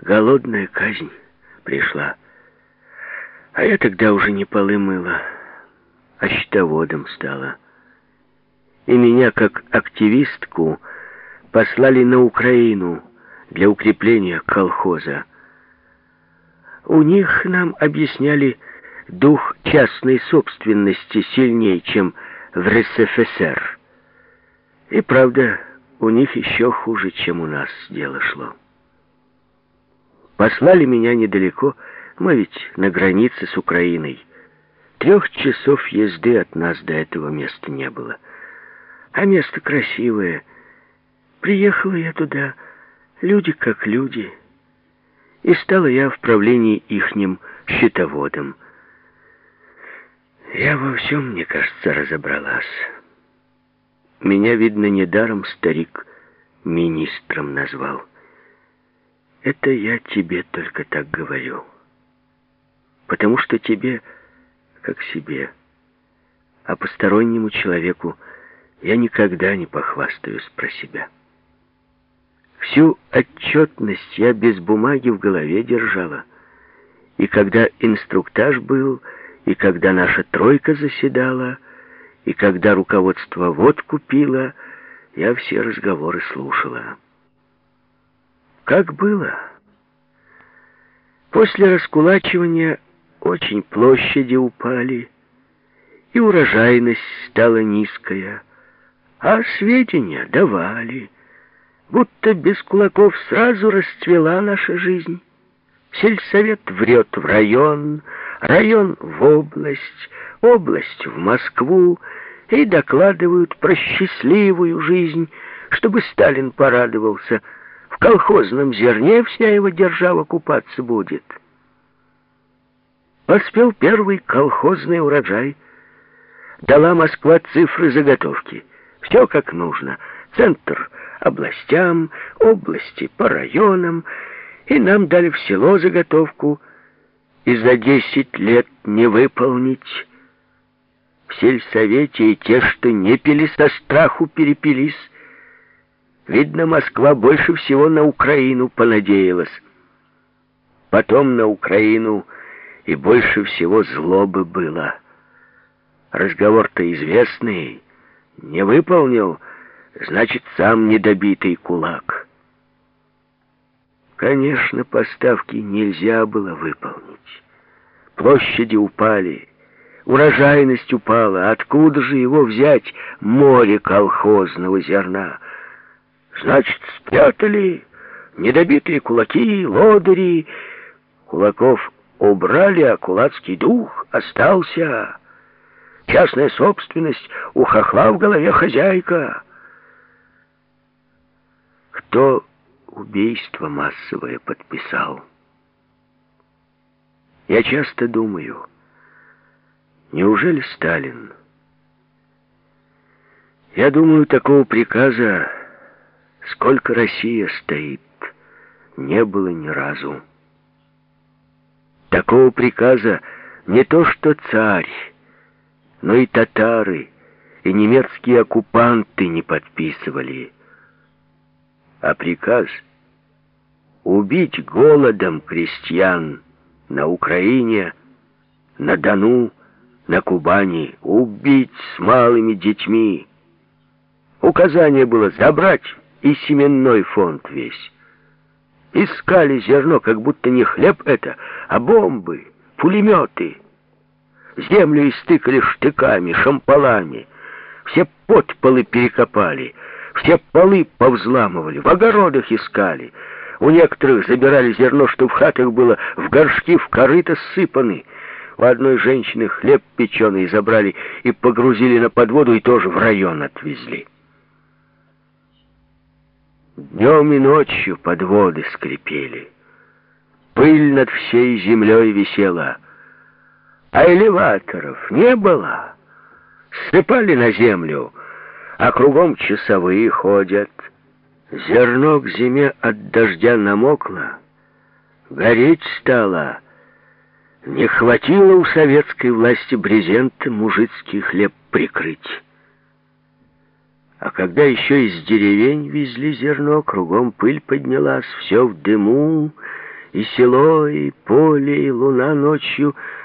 Голодная казнь пришла. А я тогда уже не полы мыла, а счетоводом стала. И меня, как активистку, послали на Украину для укрепления колхоза. У них нам объясняли, дух частной собственности сильнее, чем в РСФСР. И правда, у них еще хуже, чем у нас дело шло. Послали меня недалеко, мы ведь на границе с Украиной. Трех часов езды от нас до этого места не было. А место красивое. Приехала я туда, люди как люди. И стала я в правлении ихним счетоводом. Я во всем, мне кажется, разобралась. Меня, видно, недаром старик министром назвал. Это я тебе только так говорю. Потому что тебе, как себе, а постороннему человеку я никогда не похвастаюсь про себя. Всю отчетность я без бумаги в голове держала. И когда инструктаж был, и когда наша тройка заседала, и когда руководство водку пило, я все разговоры слушала. Как было? После раскулачивания очень площади упали, и урожайность стала низкая, а сведения давали, будто без кулаков сразу расцвела наша жизнь. Сельсовет врет в район, район в область, область в Москву и докладывают про счастливую жизнь, чтобы Сталин порадовался. В колхозном зерне вся его держава купаться будет. Поспел первый колхозный урожай. Дала Москва цифры заготовки. Все как нужно. Центр областям, области по районам. И нам дали в село заготовку — и за десять лет не выполнить. В сельсовете и те, что не пили со страху, перепились. Видно, Москва больше всего на Украину понадеялась. Потом на Украину и больше всего злобы было. Разговор-то известный. Не выполнил, значит, сам недобитый кулак. Конечно, поставки нельзя было выполнить. Площади упали, урожайность упала. Откуда же его взять, море колхозного зерна? Значит, спрятали недобитые кулаки, лодыри. Кулаков убрали, а кулацкий дух остался. Частная собственность, у хохла в голове хозяйка. Кто убийство массовое подписал. Я часто думаю, неужели Сталин? Я думаю, такого приказа, сколько Россия стоит, не было ни разу. Такого приказа не то что царь, но и татары, и немецкие оккупанты не подписывали а приказ убить голодом крестьян на Украине, на Дону, на Кубани, убить с малыми детьми. Указание было забрать и семенной фонд весь. Искали зерно, как будто не хлеб это, а бомбы, пулеметы. Землю истыкали штыками, шампалами. Все подполы перекопали — все полы повзламывали, в огородах искали. У некоторых забирали зерно, что в хатах было, в горшки, в корыто сыпаны. У одной женщины хлеб печеный забрали и погрузили на подводу и тоже в район отвезли. Днем и ночью подводы скрипели. Пыль над всей землей висела. А элеваторов не было. Сыпали на землю — а кругом часовые ходят. Зерно к зиме от дождя намокло, гореть стало. Не хватило у советской власти брезента мужицкий хлеб прикрыть. А когда еще из деревень везли зерно, кругом пыль поднялась, все в дыму, и село, и поле, и луна ночью —